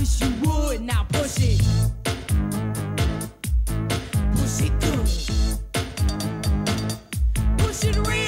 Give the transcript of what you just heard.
wish you would. Now push it. Push it through. Push it real.